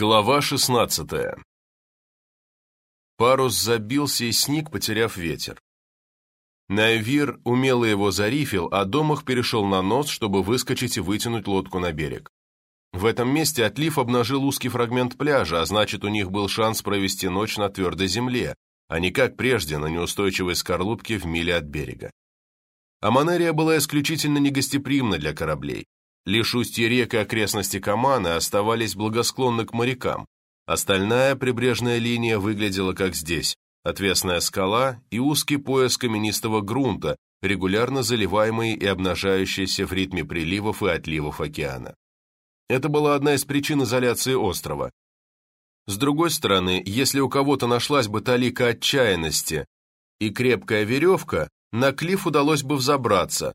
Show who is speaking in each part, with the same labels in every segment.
Speaker 1: Глава 16 Парус забился и сник, потеряв ветер. Найвир умело его зарифил, а Домах перешел на нос, чтобы выскочить и вытянуть лодку на берег. В этом месте отлив обнажил узкий фрагмент пляжа, а значит, у них был шанс провести ночь на твердой земле, а не как прежде на неустойчивой скорлупке в миле от берега. Аманерия была исключительно негостеприимна для кораблей. Лишь устье рек и окрестности Каманы оставались благосклонны к морякам. Остальная прибрежная линия выглядела как здесь, отвесная скала и узкий пояс каменистого грунта, регулярно заливаемый и обнажающийся в ритме приливов и отливов океана. Это была одна из причин изоляции острова. С другой стороны, если у кого-то нашлась бы талика отчаянности и крепкая веревка, на клифф удалось бы взобраться,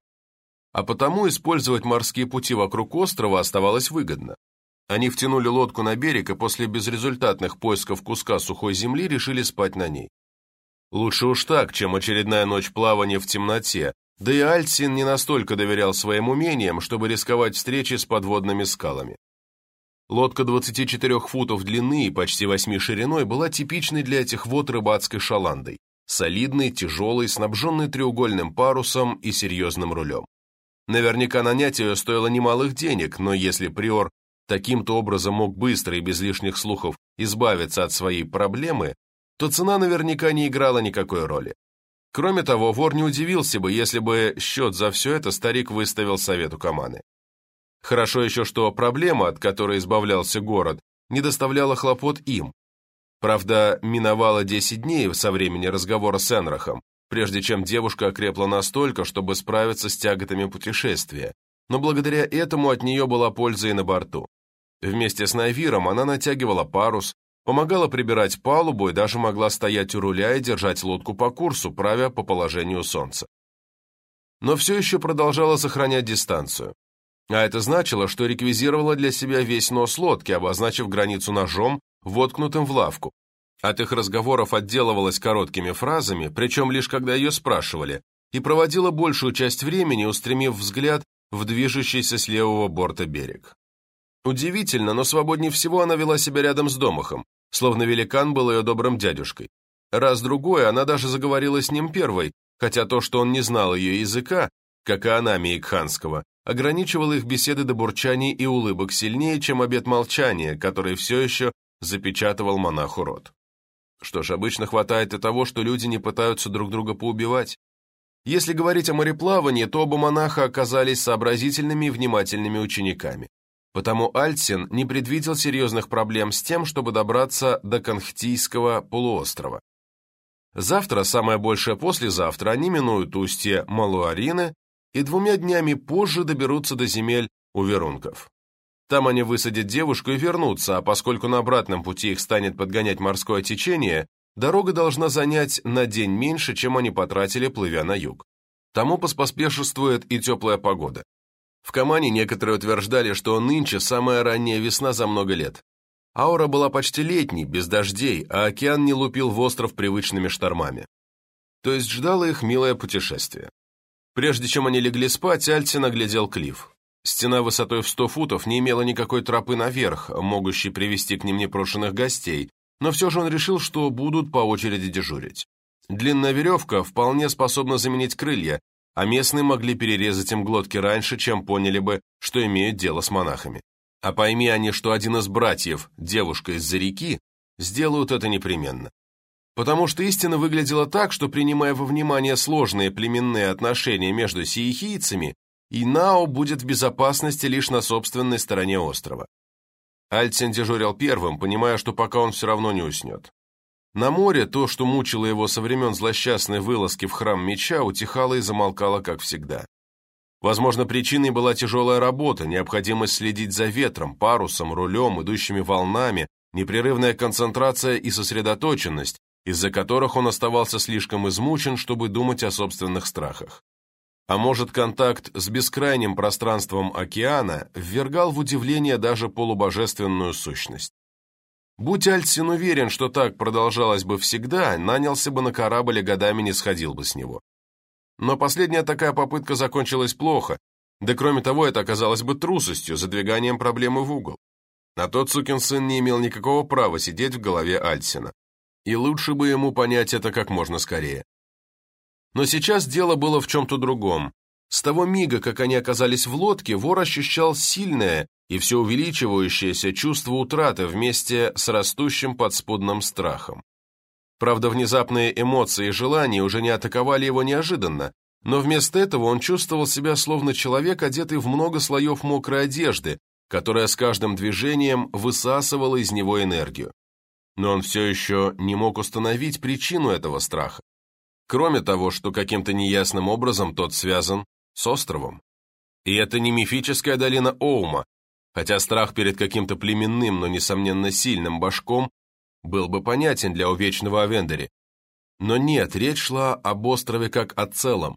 Speaker 1: а потому использовать морские пути вокруг острова оставалось выгодно. Они втянули лодку на берег и после безрезультатных поисков куска сухой земли решили спать на ней. Лучше уж так, чем очередная ночь плавания в темноте, да и Альцин не настолько доверял своим умениям, чтобы рисковать встречи с подводными скалами. Лодка 24 футов длины и почти 8 шириной была типичной для этих вод рыбацкой шаландой, солидной, тяжелой, снабженной треугольным парусом и серьезным рулем. Наверняка нанять стоило немалых денег, но если Приор таким-то образом мог быстро и без лишних слухов избавиться от своей проблемы, то цена наверняка не играла никакой роли. Кроме того, вор не удивился бы, если бы счет за все это старик выставил совету Каманы. Хорошо еще, что проблема, от которой избавлялся город, не доставляла хлопот им. Правда, миновало 10 дней со времени разговора с Энрахом, прежде чем девушка окрепла настолько, чтобы справиться с тяготами путешествия, но благодаря этому от нее была польза и на борту. Вместе с Найвиром она натягивала парус, помогала прибирать палубу и даже могла стоять у руля и держать лодку по курсу, правя по положению солнца. Но все еще продолжала сохранять дистанцию. А это значило, что реквизировала для себя весь нос лодки, обозначив границу ножом, воткнутым в лавку, от их разговоров отделывалась короткими фразами, причем лишь когда ее спрашивали, и проводила большую часть времени, устремив взгляд в движущийся с левого борта берег. Удивительно, но свободнее всего она вела себя рядом с Домахом, словно великан был ее добрым дядюшкой. Раз-другой она даже заговорила с ним первой, хотя то, что он не знал ее языка, как и она Мейкханского, ограничивало их беседы до бурчаний и улыбок сильнее, чем обет молчания, который все еще запечатывал монаху рот. Что ж, обычно хватает и того, что люди не пытаются друг друга поубивать. Если говорить о мореплавании, то оба монаха оказались сообразительными и внимательными учениками. Потому Альтсин не предвидел серьезных проблем с тем, чтобы добраться до Конхтийского полуострова. Завтра, самое большее послезавтра, они минуют устье Малуарины и двумя днями позже доберутся до земель у Верунков. Там они высадят девушку и вернутся, а поскольку на обратном пути их станет подгонять морское течение, дорога должна занять на день меньше, чем они потратили, плывя на юг. Тому поспоспешествует и теплая погода. В Камане некоторые утверждали, что нынче самая ранняя весна за много лет. Аура была почти летней, без дождей, а океан не лупил в остров привычными штормами. То есть ждало их милое путешествие. Прежде чем они легли спать, Альцин оглядел Клифф. Стена высотой в 100 футов не имела никакой тропы наверх, могущей привести к ним непрошенных гостей, но все же он решил, что будут по очереди дежурить. Длинная веревка вполне способна заменить крылья, а местные могли перерезать им глотки раньше, чем поняли бы, что имеют дело с монахами. А пойми они, что один из братьев, девушка из-за реки, сделают это непременно. Потому что истина выглядела так, что, принимая во внимание сложные племенные отношения между сиехийцами, и Нао будет в безопасности лишь на собственной стороне острова. Альцин дежурил первым, понимая, что пока он все равно не уснет. На море то, что мучило его со времен злосчастной вылазки в храм меча, утихало и замолкало, как всегда. Возможно, причиной была тяжелая работа, необходимость следить за ветром, парусом, рулем, идущими волнами, непрерывная концентрация и сосредоточенность, из-за которых он оставался слишком измучен, чтобы думать о собственных страхах. А может, контакт с бескрайним пространством океана ввергал в удивление даже полубожественную сущность. Будь Альцин уверен, что так продолжалось бы всегда, нанялся бы на корабль и годами не сходил бы с него. Но последняя такая попытка закончилась плохо, да кроме того, это оказалось бы трусостью, задвиганием проблемы в угол. А тот сукин сын не имел никакого права сидеть в голове Альсина. И лучше бы ему понять это как можно скорее. Но сейчас дело было в чем-то другом. С того мига, как они оказались в лодке, вор ощущал сильное и все увеличивающееся чувство утраты вместе с растущим подспудным страхом. Правда, внезапные эмоции и желания уже не атаковали его неожиданно, но вместо этого он чувствовал себя словно человек, одетый в много слоев мокрой одежды, которая с каждым движением высасывала из него энергию. Но он все еще не мог установить причину этого страха. Кроме того, что каким-то неясным образом тот связан с островом. И это не мифическая долина Оума, хотя страх перед каким-то племенным, но, несомненно, сильным башком был бы понятен для увечного Авендери. Но нет, речь шла об острове как о целом,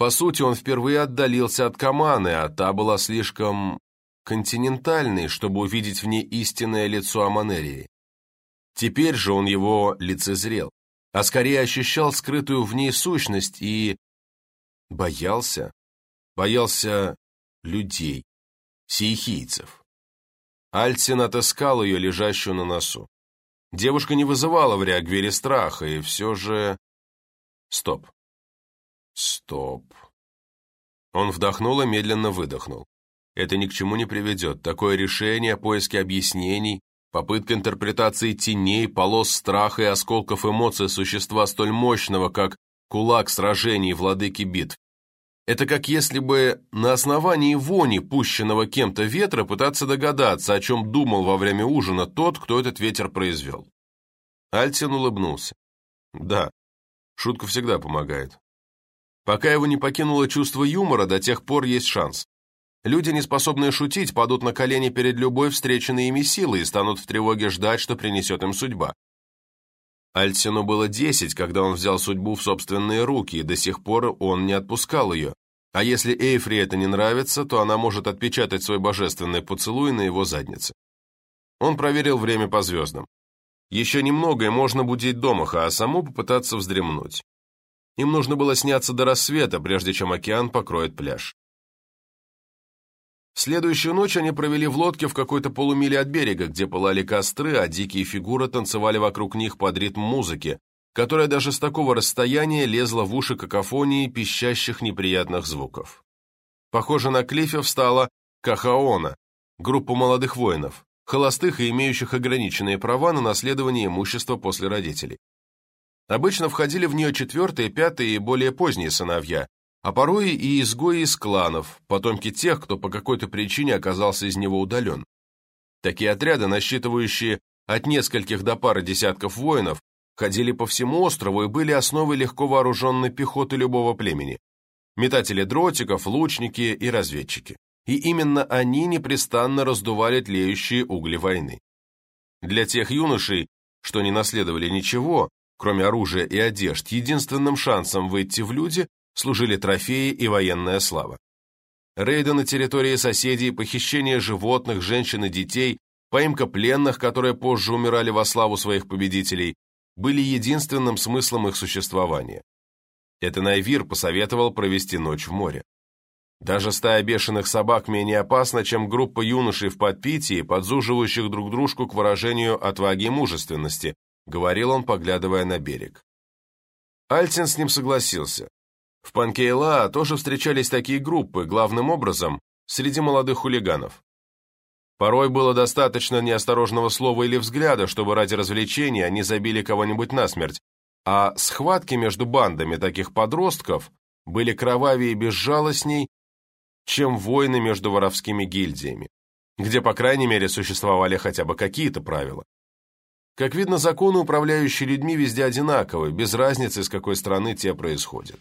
Speaker 1: по сути, он впервые отдалился от Каманы, а та была слишком континентальной, чтобы увидеть в ней истинное лицо Аманерии. Теперь же он его лицезрел, а скорее ощущал скрытую в ней сущность и... боялся. Боялся людей, сиехийцев. Альцин отыскал ее, лежащую на носу. Девушка не вызывала в Реагвере страха, и все же... Стоп. Стоп. Он вдохнул и медленно выдохнул. Это ни к чему не приведет. Такое решение, поиски объяснений, попытка интерпретации теней, полос страха и осколков эмоций существа столь мощного, как кулак сражений владыки битв. Это как если бы на основании вони, пущенного кем-то ветра, пытаться догадаться, о чем думал во время ужина тот, кто этот ветер произвел. Альтин улыбнулся. Да, шутка всегда помогает. Пока его не покинуло чувство юмора, до тех пор есть шанс. Люди, не способные шутить, падут на колени перед любой встреченной ими силой и станут в тревоге ждать, что принесет им судьба. Альтсину было десять, когда он взял судьбу в собственные руки, и до сих пор он не отпускал ее. А если Эйфри это не нравится, то она может отпечатать свой божественный поцелуй на его заднице. Он проверил время по звездам. Еще немного, и можно будить Домаха, а саму попытаться вздремнуть. Им нужно было сняться до рассвета, прежде чем океан покроет пляж. Следующую ночь они провели в лодке в какой-то полумиле от берега, где пылали костры, а дикие фигуры танцевали вокруг них под ритм музыки, которая даже с такого расстояния лезла в уши какофонии пищащих неприятных звуков. Похоже, на клифе встала Кахаона, группа молодых воинов, холостых и имеющих ограниченные права на наследование имущества после родителей. Обычно входили в нее четвертые, пятые и более поздние сыновья, а порой и изгои из кланов, потомки тех, кто по какой-то причине оказался из него удален. Такие отряды, насчитывающие от нескольких до пары десятков воинов, ходили по всему острову и были основой легко вооруженной пехоты любого племени. Метатели дротиков, лучники и разведчики. И именно они непрестанно раздували тлеющие угли войны. Для тех юношей, что не наследовали ничего, Кроме оружия и одежд, единственным шансом выйти в люди служили трофеи и военная слава. Рейды на территории соседей, похищение животных, женщин и детей, поимка пленных, которые позже умирали во славу своих победителей, были единственным смыслом их существования. Это Найвир посоветовал провести ночь в море. Даже стая бешеных собак менее опасна, чем группа юношей в подпитии, подзуживающих друг дружку к выражению отваги и мужественности, говорил он, поглядывая на берег. Альтин с ним согласился. В Панкейла тоже встречались такие группы, главным образом, среди молодых хулиганов. Порой было достаточно неосторожного слова или взгляда, чтобы ради развлечения они забили кого-нибудь насмерть, а схватки между бандами таких подростков были кровавее и безжалостней, чем войны между воровскими гильдиями, где, по крайней мере, существовали хотя бы какие-то правила. Как видно, законы, управляющие людьми, везде одинаковы, без разницы, с какой страны те происходят.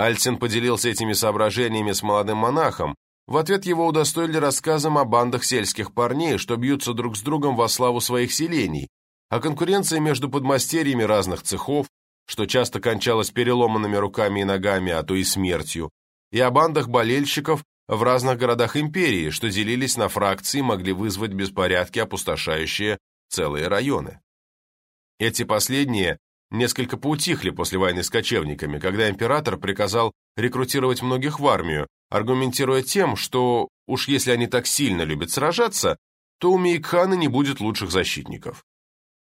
Speaker 1: Альцин поделился этими соображениями с молодым монахом, в ответ его удостоили рассказом о бандах сельских парней, что бьются друг с другом во славу своих селений, о конкуренции между подмастерьями разных цехов, что часто кончалось переломанными руками и ногами, а то и смертью, и о бандах болельщиков в разных городах империи, что делились на фракции и могли вызвать беспорядки, опустошающие целые районы. Эти последние несколько поутихли после войны с кочевниками, когда император приказал рекрутировать многих в армию, аргументируя тем, что уж если они так сильно любят сражаться, то у Мейкхана не будет лучших защитников.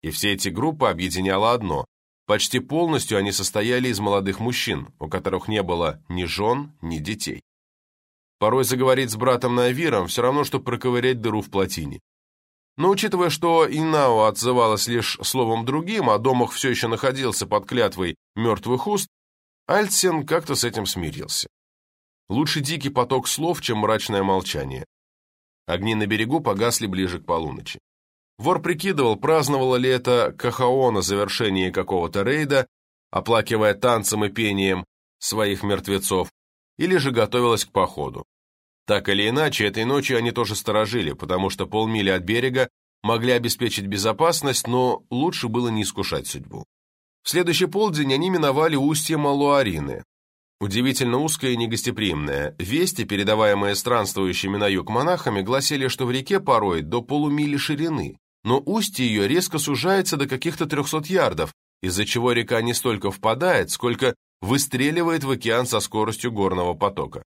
Speaker 1: И все эти группы объединяло одно. Почти полностью они состояли из молодых мужчин, у которых не было ни жен, ни детей. Порой заговорить с братом Найвиром все равно, что проковырять дыру в плотине. Но учитывая, что Инао отзывалась лишь словом другим, а Домах все еще находился под клятвой мертвых уст, Альтсен как-то с этим смирился. Лучше дикий поток слов, чем мрачное молчание. Огни на берегу погасли ближе к полуночи. Вор прикидывал, праздновала ли это Кахао на завершении какого-то рейда, оплакивая танцем и пением своих мертвецов, или же готовилась к походу. Так или иначе, этой ночью они тоже сторожили, потому что полмили от берега могли обеспечить безопасность, но лучше было не искушать судьбу. В следующий полдень они миновали устье Малуарины. Удивительно узкое и негостеприимное. Вести, передаваемые странствующими на юг монахами, гласили, что в реке порой до полумили ширины, но устье ее резко сужается до каких-то 300 ярдов, из-за чего река не столько впадает, сколько выстреливает в океан со скоростью горного потока.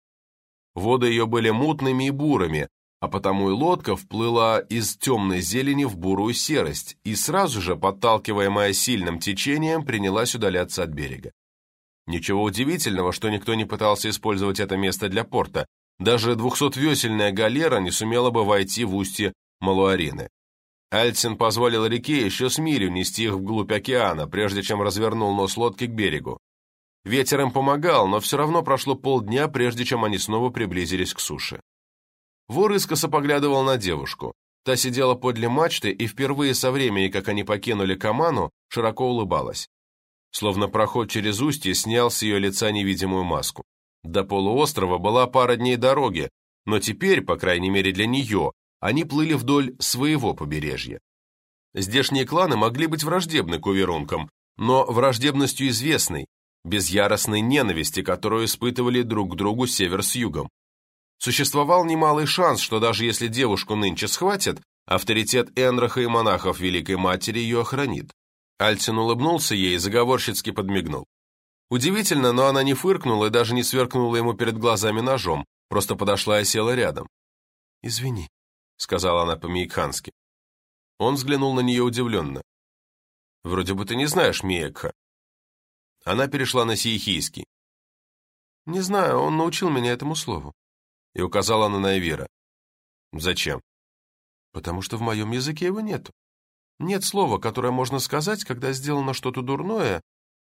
Speaker 1: Воды ее были мутными и бурыми, а потому и лодка вплыла из темной зелени в бурую серость и сразу же, подталкиваемая сильным течением, принялась удаляться от берега. Ничего удивительного, что никто не пытался использовать это место для порта. Даже двухсотвесельная галера не сумела бы войти в устье Малуарины. Альцин позволил реке еще с милю нести их вглубь океана, прежде чем развернул нос лодки к берегу. Ветер им помогал, но все равно прошло полдня, прежде чем они снова приблизились к суше. Вор искоса поглядывал на девушку. Та сидела подле мачты и впервые со времени, как они покинули Каману, широко улыбалась. Словно проход через устье снял с ее лица невидимую маску. До полуострова была пара дней дороги, но теперь, по крайней мере для нее, они плыли вдоль своего побережья. Здешние кланы могли быть враждебны к уверункам, но враждебностью известной, без яростной ненависти, которую испытывали друг к другу север с югом. Существовал немалый шанс, что даже если девушку нынче схватят, авторитет Энраха и монахов Великой Матери ее охранит. Альцин улыбнулся ей и заговорщицки подмигнул. Удивительно, но она не фыркнула и даже не сверкнула ему перед глазами ножом, просто подошла и села рядом. «Извини», — сказала она по-мейкхански. Он взглянул на нее удивленно. «Вроде бы ты не знаешь Миекха». Она перешла на сиехийский. «Не знаю, он научил меня этому слову». И указала на Найвира. «Зачем?» «Потому что в моем языке его нету. Нет слова, которое можно сказать, когда сделано что-то дурное,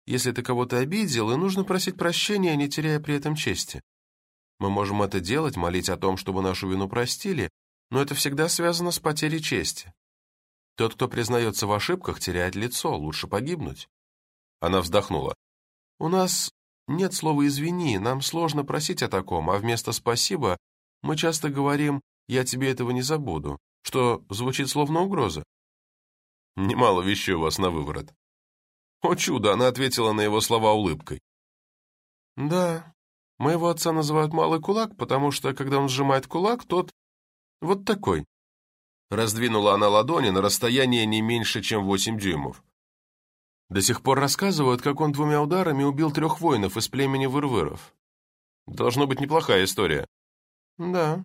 Speaker 1: если ты кого-то обидел, и нужно просить прощения, не теряя при этом чести. Мы можем это делать, молить о том, чтобы нашу вину простили, но это всегда связано с потерей чести. Тот, кто признается в ошибках, теряет лицо, лучше погибнуть. Она вздохнула. У нас нет слова «извини», нам сложно просить о таком, а вместо «спасибо» мы часто говорим «я тебе этого не забуду», что звучит словно угроза. Немало вещей у вас на выворот. О чудо, она ответила на его слова улыбкой. Да, моего отца называют малый кулак, потому что, когда он сжимает кулак, тот вот такой. Раздвинула она ладони на расстояние не меньше, чем восемь дюймов. До сих пор рассказывают, как он двумя ударами убил трех воинов из племени вырвыров. Должно быть неплохая история. Да.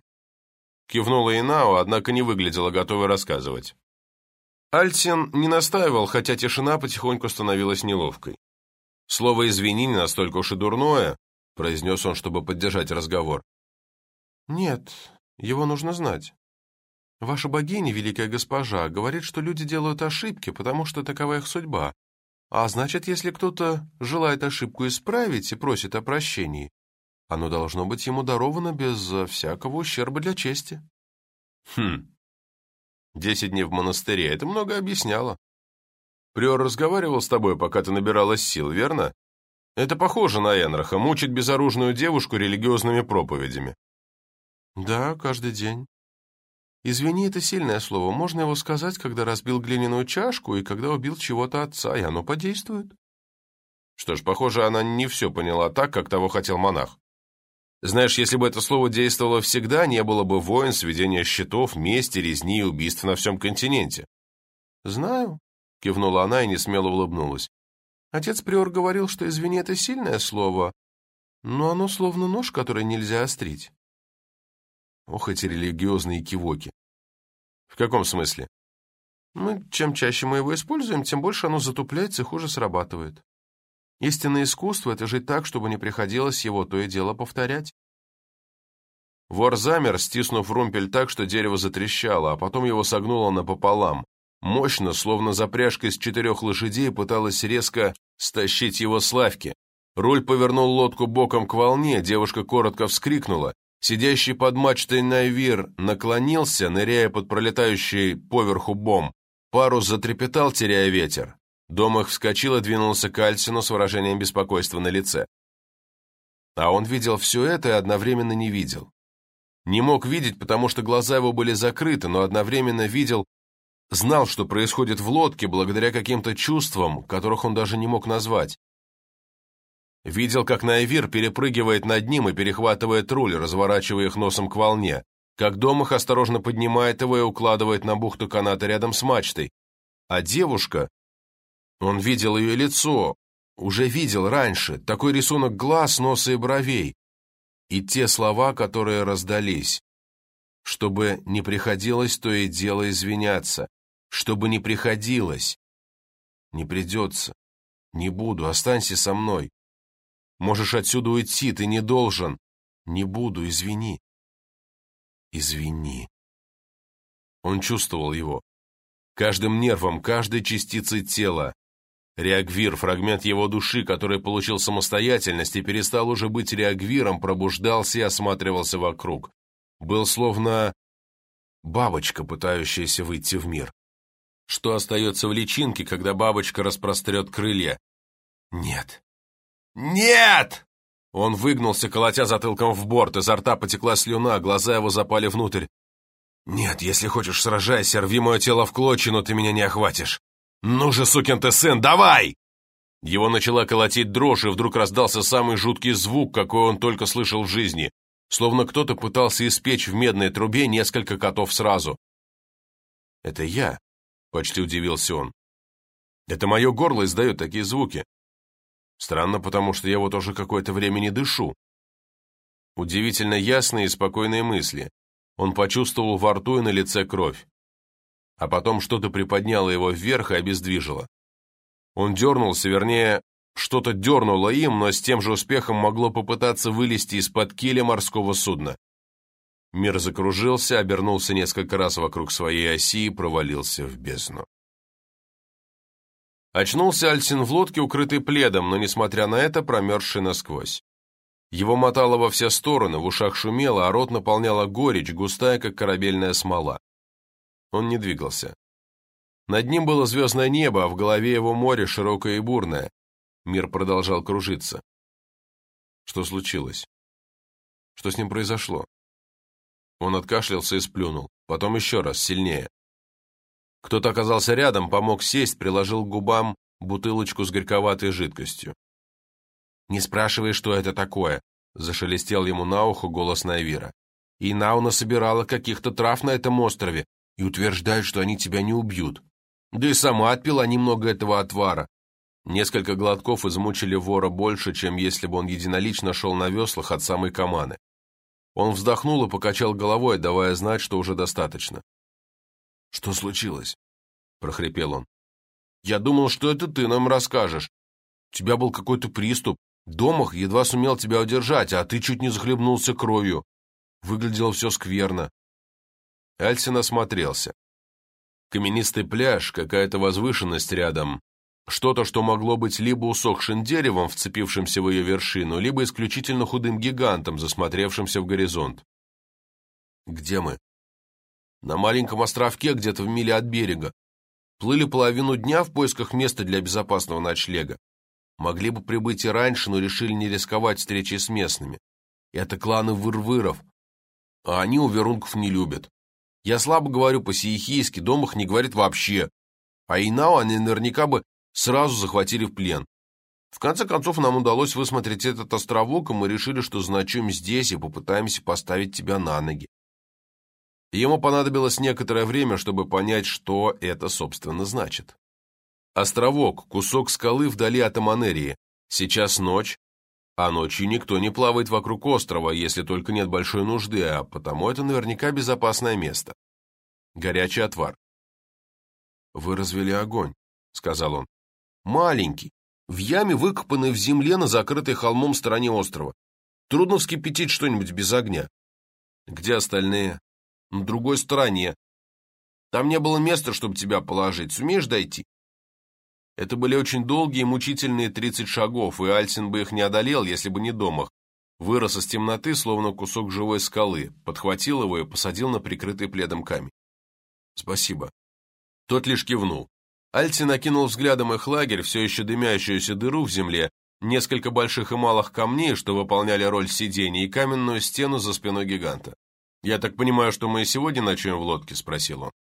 Speaker 1: Кивнула Инао, однако не выглядела готовой рассказывать. Альтин не настаивал, хотя тишина потихоньку становилась неловкой. «Слово «извини» не настолько уж и дурное», — произнес он, чтобы поддержать разговор. «Нет, его нужно знать. Ваша богиня, великая госпожа, говорит, что люди делают ошибки, потому что такова их судьба. А значит, если кто-то желает ошибку исправить и просит о прощении, оно должно быть ему даровано без всякого ущерба для чести». «Хм», Десять дней в монастыре, это много объясняло. Приор разговаривал с тобой, пока ты набиралась сил, верно? Это похоже на Энраха, мучить безоружную девушку религиозными проповедями. Да, каждый день. Извини, это сильное слово. Можно его сказать, когда разбил глиняную чашку и когда убил чего-то отца, и оно подействует. Что ж, похоже, она не все поняла так, как того хотел монах. Знаешь, если бы это слово действовало всегда, не было бы войн, сведения счетов, мести, резни и убийств на всем континенте. «Знаю», — кивнула она и несмело улыбнулась. «Отец Приор говорил, что «извини» — это сильное слово, но оно словно нож, который нельзя острить». Ох, эти религиозные кивоки. В каком смысле?
Speaker 2: Мы, чем чаще мы его используем, тем больше оно затупляется и хуже срабатывает. Истинное искусство — это жить так, чтобы не приходилось его то и дело повторять.
Speaker 1: Вор замер, стиснув румпель так, что дерево затрещало, а потом его согнуло напополам. Мощно, словно запряжка из четырех лошадей, пыталась резко стащить его с лавки. Руль повернул лодку боком к волне, девушка коротко вскрикнула. Сидящий под мачтой Найвир наклонился, ныряя под пролетающий поверху бом. Парус затрепетал, теряя ветер. Домах вскочил и двинулся к Альсину с выражением беспокойства на лице. А он видел все это и одновременно не видел. Не мог видеть, потому что глаза его были закрыты, но одновременно видел, знал, что происходит в лодке благодаря каким-то чувствам, которых он даже не мог назвать. Видел, как Найвир перепрыгивает над ним и перехватывает руль, разворачивая их носом к волне, как Домах осторожно поднимает его и укладывает на бухту каната рядом с мачтой. А девушка... Он видел ее лицо, уже видел раньше, такой рисунок глаз, носа и бровей. И те слова, которые раздались. Чтобы не приходилось то и дело извиняться. Чтобы не приходилось. Не придется. Не буду, останься со мной. Можешь отсюда уйти, ты не должен. Не буду, извини. Извини. Он чувствовал его. Каждым нервом, каждой частицей тела. Реагвир, фрагмент его души, который получил самостоятельность и перестал уже быть реагвиром, пробуждался и осматривался вокруг. Был словно бабочка, пытающаяся выйти в мир. Что остается в личинке, когда бабочка распрострет крылья? Нет. «Нет!» Он выгнулся, колотя затылком в борт, изо рта потекла слюна, глаза его запали внутрь. «Нет, если хочешь, сражайся, рви мое тело в клочья, но ты меня не охватишь. Ну же, сукин ты сын, давай!» Его начала колотить дрожь, и вдруг раздался самый жуткий звук, какой он только слышал в жизни, словно кто-то пытался испечь в медной трубе несколько котов сразу. «Это я», — почти удивился он. «Это мое горло издает такие звуки. Странно, потому что я вот уже какое-то время не дышу. Удивительно ясные и спокойные мысли. Он почувствовал во рту и на лице кровь. А потом что-то приподняло его вверх и обездвижило. Он дернулся, вернее, что-то дернуло им, но с тем же успехом могло попытаться вылезти из-под киля морского судна. Мир закружился, обернулся несколько раз вокруг своей оси и провалился в бездну. Очнулся Альсин в лодке, укрытый пледом, но, несмотря на это, промерзший насквозь. Его мотало во все стороны, в ушах шумело, а рот наполняла горечь, густая, как корабельная смола. Он не двигался. Над ним было звездное небо, а в голове его море широкое и бурное. Мир продолжал кружиться. Что случилось? Что с ним произошло? Он откашлялся и сплюнул, потом еще раз, сильнее. Кто-то оказался рядом, помог сесть, приложил к губам бутылочку с горьковатой жидкостью. «Не спрашивай, что это такое», — зашелестел ему на ухо голос Найвира. «И Науна собирала каких-то трав на этом острове и утверждает, что они тебя не убьют. Да и сама отпила немного этого отвара». Несколько глотков измучили вора больше, чем если бы он единолично шел на веслах от самой Каманы. Он вздохнул и покачал головой, давая знать, что уже достаточно. «Что случилось?» — прохрипел он. «Я думал, что это ты нам расскажешь. У тебя был какой-то приступ. Домах едва сумел тебя удержать, а ты чуть не захлебнулся кровью. Выглядело все скверно». Альсин осмотрелся. Каменистый пляж, какая-то возвышенность рядом. Что-то, что могло быть либо усохшим деревом, вцепившимся в ее вершину, либо исключительно худым гигантом, засмотревшимся в горизонт. «Где мы?» На маленьком островке где-то в миле от берега. Плыли половину дня в поисках места для безопасного ночлега. Могли бы прибыть и раньше, но решили не рисковать встречей с местными. Это кланы выр-выров, а они у верунков не любят. Я слабо говорю по-сиехийски, дом их не говорит вообще. А Инау они наверняка бы сразу захватили в плен. В конце концов, нам удалось высмотреть этот островок, и мы решили, что значим здесь и попытаемся поставить тебя на ноги. Ему понадобилось некоторое время, чтобы понять, что это, собственно, значит. Островок, кусок скалы вдали от Аманерии. Сейчас ночь, а ночью никто не плавает вокруг острова, если только нет большой нужды, а потому это наверняка безопасное место. Горячий отвар. «Вы развели огонь», — сказал он. «Маленький, в яме, выкопанной в земле на закрытой холмом стороне острова. Трудно вскипятить что-нибудь без огня. Где остальные? На другой стороне. Там не было места, чтобы тебя положить. Сумеешь дойти? Это были очень долгие мучительные тридцать шагов, и Альсин бы их не одолел, если бы не домах. Вырос из темноты, словно кусок живой скалы, подхватил его и посадил на прикрытый пледом камень. «Спасибо». Тот лишь кивнул. Альцин накинул взглядом их лагерь, все еще дымящуюся дыру в земле, несколько больших и малых камней, что выполняли роль сидений, и каменную стену за спиной гиганта. «Я так понимаю, что мы и сегодня ночуем в лодке?» – спросил он.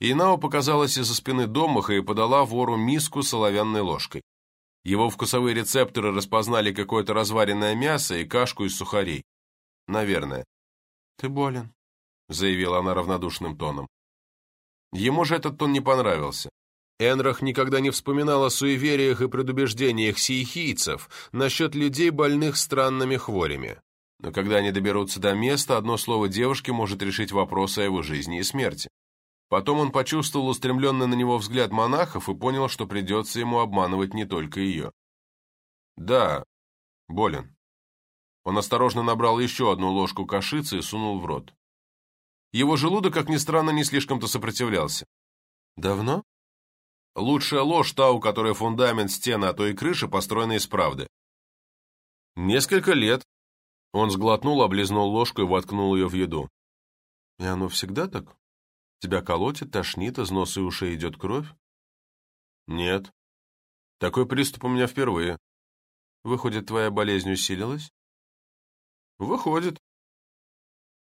Speaker 1: Инао показалась из-за спины домаха и подала вору миску с оловянной ложкой. Его вкусовые рецепторы распознали какое-то разваренное мясо и кашку из сухарей. Наверное. «Ты болен», — заявила она равнодушным тоном. Ему же этот тон не понравился. Энрах никогда не вспоминал о суевериях и предубеждениях сиехийцев насчет людей, больных странными хворями. Но когда они доберутся до места, одно слово девушки может решить вопрос о его жизни и смерти. Потом он почувствовал устремленный на него взгляд монахов и понял, что придется ему обманывать не только ее. «Да, болен». Он осторожно набрал еще одну ложку кашицы и сунул в рот. Его желудок, как ни странно, не слишком-то сопротивлялся. «Давно?» Лучшая ложь та, у которой фундамент, стены, а то и крыша построены из правды. Несколько лет. Он сглотнул, облизнул ложку и воткнул ее в еду. И оно всегда так? Тебя колотит, тошнит, из носа и ушей идет кровь? Нет. Такой приступ у меня впервые. Выходит, твоя болезнь усилилась? Выходит.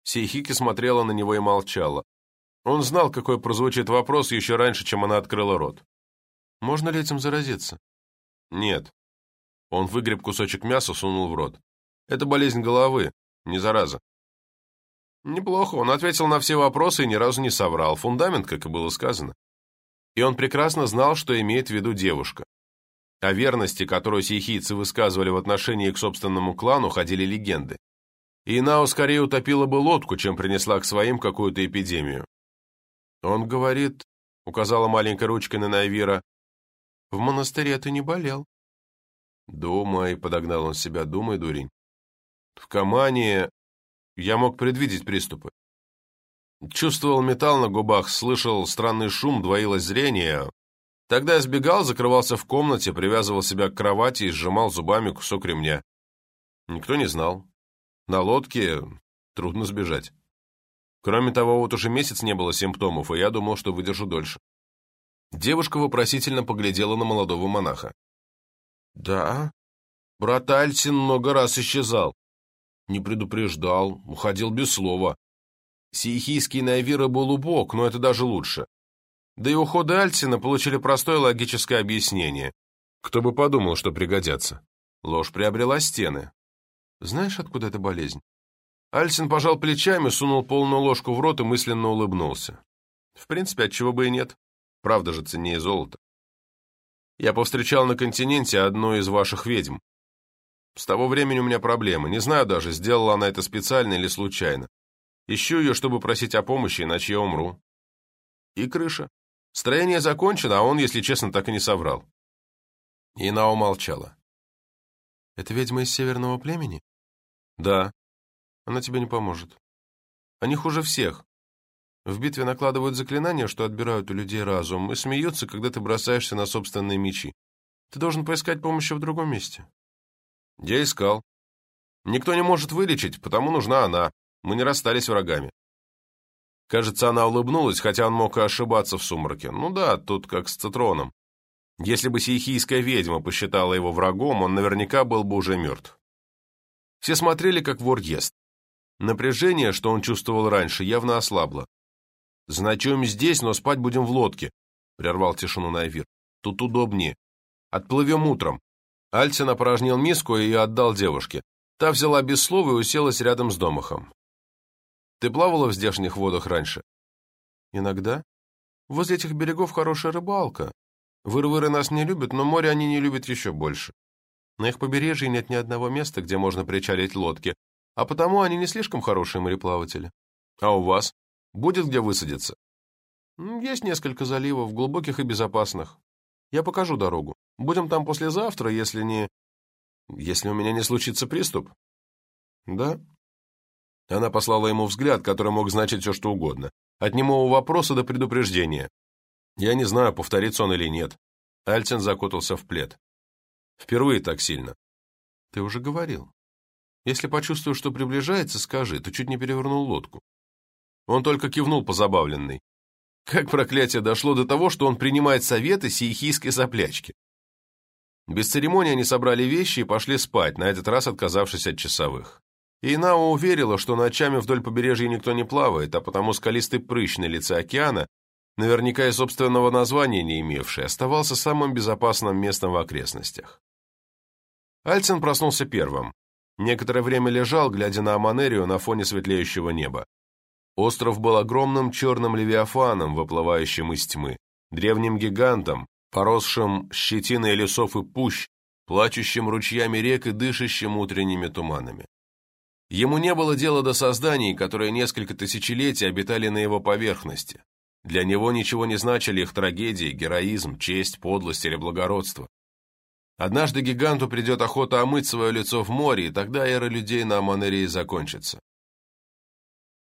Speaker 1: Сейхики смотрела на него и молчала. Он знал, какой прозвучит вопрос еще раньше, чем она открыла рот. Можно ли этим заразиться? Нет. Он выгреб кусочек мяса, сунул в рот. Это болезнь головы, не зараза. Неплохо, он ответил на все вопросы и ни разу не соврал. Фундамент, как и было сказано. И он прекрасно знал, что имеет в виду девушка. О верности, которую сихийцы высказывали в отношении к собственному клану, ходили легенды. И Нао скорее утопила бы лодку, чем принесла к своим какую-то эпидемию. Он говорит, указала маленькой ручкой на Найвира, в монастыре ты не болел. Думай, подогнал он себя, думай, дурень. В Камане я мог предвидеть приступы. Чувствовал металл на губах, слышал странный шум, двоилось зрение. Тогда я сбегал, закрывался в комнате, привязывал себя к кровати и сжимал зубами кусок ремня. Никто не знал. На лодке трудно сбежать. Кроме того, вот уже месяц не было симптомов, и я думал, что выдержу дольше. Девушка вопросительно поглядела на молодого монаха. «Да, брат Альсин много раз исчезал. Не предупреждал, уходил без слова. Сиехийский Найвира был убог, но это даже лучше. Да и уходы Альсина получили простое логическое объяснение. Кто бы подумал, что пригодятся. Ложь приобрела стены. Знаешь, откуда эта болезнь? Альсин пожал плечами, сунул полную ложку в рот и мысленно улыбнулся. В принципе, отчего бы и нет. Правда же ценнее золота. Я повстречал на континенте одну из ваших ведьм. С того времени у меня проблемы. Не знаю даже, сделала она это специально или случайно. Ищу ее, чтобы просить о помощи, иначе я умру. И крыша. Строение закончено, а он, если честно, так и не соврал. Ина умолчала. «Это ведьма из северного племени?» «Да. Она тебе не поможет. Они хуже всех. В битве накладывают заклинания, что отбирают у людей разум, и смеются, когда ты бросаешься на собственные мечи. Ты должен поискать помощи в другом месте. Я искал. Никто не может вылечить, потому нужна она. Мы не расстались врагами. Кажется, она улыбнулась, хотя он мог и ошибаться в сумраке. Ну да, тут как с цитроном. Если бы сейхийская ведьма посчитала его врагом, он наверняка был бы уже мертв. Все смотрели, как вор ест. Напряжение, что он чувствовал раньше, явно ослабло. «Заночуем здесь, но спать будем в лодке», — прервал тишину Найвир. «Тут удобнее. Отплывем утром». Альцин опорожнил миску и отдал девушке. Та взяла без слова и уселась рядом с домахом. «Ты плавала в здешних водах раньше?» «Иногда. Возле этих берегов хорошая рыбалка. Выр-выры нас не любят, но море они не любят еще больше. На их побережье нет ни одного места, где можно причалить лодки, а потому они не слишком хорошие мореплаватели. А у вас?» Будет где высадиться?»
Speaker 2: Есть несколько заливов, глубоких и безопасных. Я покажу дорогу. Будем там послезавтра, если не... Если у меня не случится приступ. Да. Она послала ему взгляд, который мог значить все, что угодно. От немого вопроса до предупреждения. Я не знаю, повторится он или нет. Альцин закутался в плед. Впервые так сильно. Ты уже говорил. Если почувствуешь, что приближается, скажи, ты чуть не перевернул лодку. Он только кивнул позабавленный. Как проклятие дошло до того, что он принимает советы сиехийской соплячки. Без церемонии они собрали вещи и пошли спать, на этот раз отказавшись от часовых. И уверила, что ночами вдоль побережья никто не плавает, а потому скалистый прыщ на лице океана, наверняка и собственного названия не имевший, оставался самым безопасным местом в окрестностях. Альцин проснулся первым. Некоторое время лежал, глядя на Аманерию на фоне светлеющего неба. Остров был огромным черным левиафаном, выплывающим из тьмы, древним гигантом, поросшим щетиной лесов и пущ, плачущим ручьями рек и дышащим утренними туманами. Ему не было дела до созданий, которые несколько тысячелетий обитали на его поверхности. Для него ничего не значили их трагедии, героизм, честь, подлость или благородство. Однажды гиганту придет охота омыть свое лицо в море, и тогда эра людей на Аманерии закончится.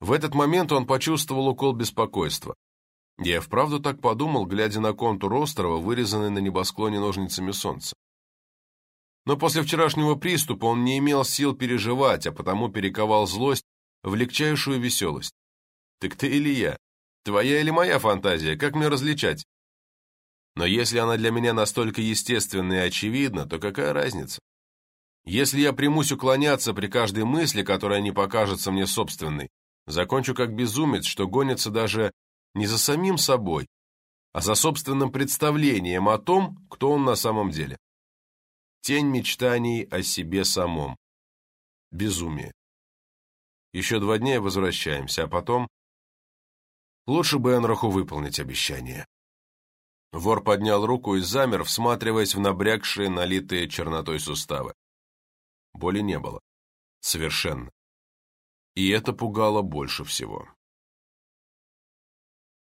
Speaker 2: В этот момент он почувствовал укол беспокойства. Я вправду так подумал, глядя на контур острова, вырезанный на небосклоне ножницами солнца. Но после вчерашнего приступа он не имел сил переживать, а потому перековал злость в легчайшую веселость. «Так ты или я? Твоя или моя фантазия? Как мне различать?» Но если она для меня настолько естественна и очевидна, то какая разница? Если я примусь уклоняться при каждой мысли, которая не покажется мне собственной, закончу как безумец, что гонится даже не за самим собой, а за собственным представлением о том, кто он на самом деле. Тень мечтаний о себе самом. Безумие. Еще два дня и возвращаемся, а потом... Лучше бы Энроху выполнить обещание. Вор поднял руку и замер, всматриваясь в набрякшие, налитые чернотой суставы. Боли не было. Совершенно. И это пугало больше всего.